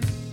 thank you